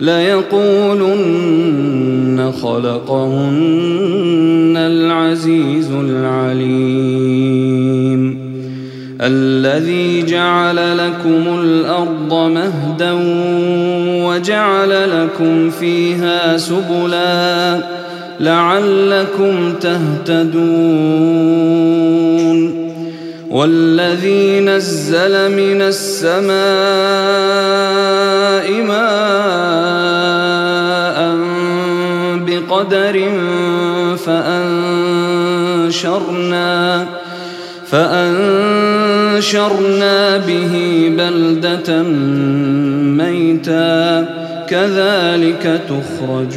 ليقولن خلقهن العزيز العليم. الذي جعل لكم الأرض مهدا وجعل لكم فيها سبلا لعلكم تهتدون. والذي نزل من السماء ماء بقدر فأنشرنا فأنشرنا به بلدة ميتا كذلك تخرجون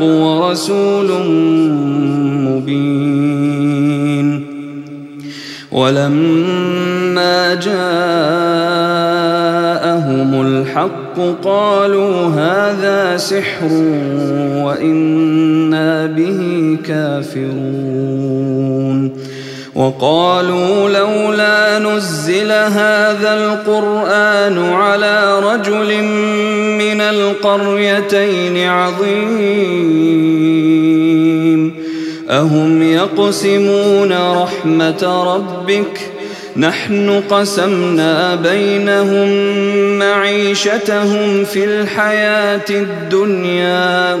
ورسول مبين. ولما جاءهم الحق قالوا هذا سحر وإنا به كافرون. وقالوا لولا نزل هذا القرآن على رجل من القريتين عظيم. أهم يقسمون رحمة ربك؟ نحن قسمنا بينهم معيشتهم في الحياة الدنيا.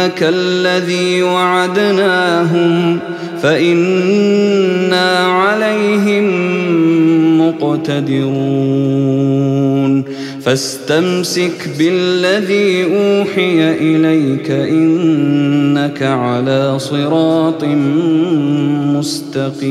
نرينك الذي وعدناهم فإنا عليهم مقتدرون. فاستمسك بالذي أوحي إليك إنك على صراط مستقيم.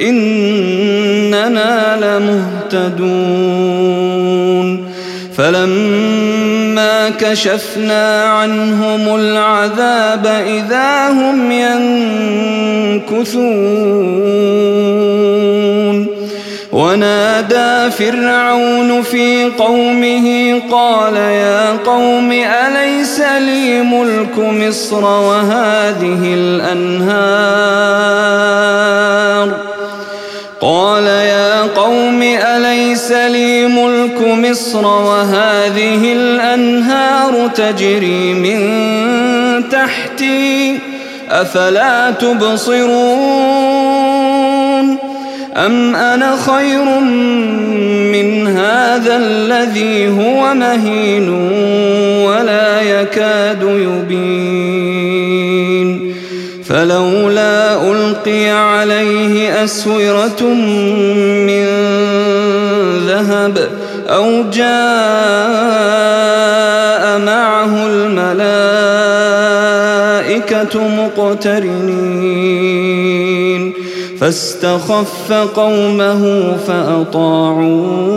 إننا لمهتدون. فلما كشفنا عنهم العذاب إذا هم ينكثون. ونادى فرعون في قومه قال يا قوم أليس لي ملك مصر وهذه الأنهار؟ قال يا قوم أليس لي ملك مصر وهذه الأنهار تجري من تحتي؟ أفلا تبصرون؟ أم أنا خير من هذا الذي هو مهين ولا يكاد يبين؟ فلولا ألقي عليه أسورة من ذهب أو جاء معه الملائكة مقترنين فاستخف قومه فأطاعوه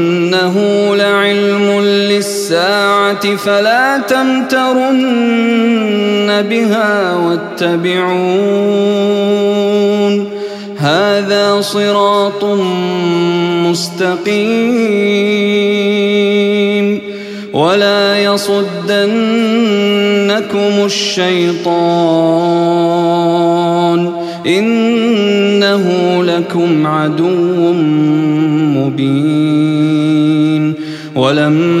فلا تمترن بها واتبعون. هذا صراط مستقيم. ولا يصدنكم الشيطان. إنه لكم عدو مبين. ولما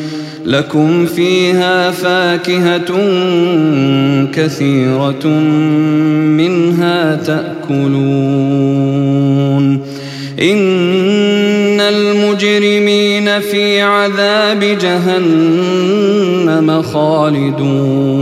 لكم فيها فاكهة كثيرة منها تأكلون. إن المجرمين في عذاب جهنم خالدون.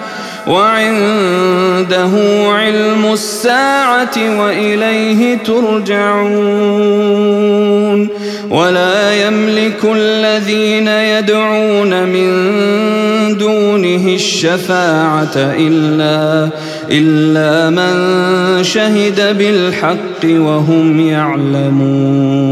وعنده علم الساعة وإليه ترجعون ولا يملك الذين يدعون من دونه الشفاعة إلا إلا من شهد بالحق وهم يعلمون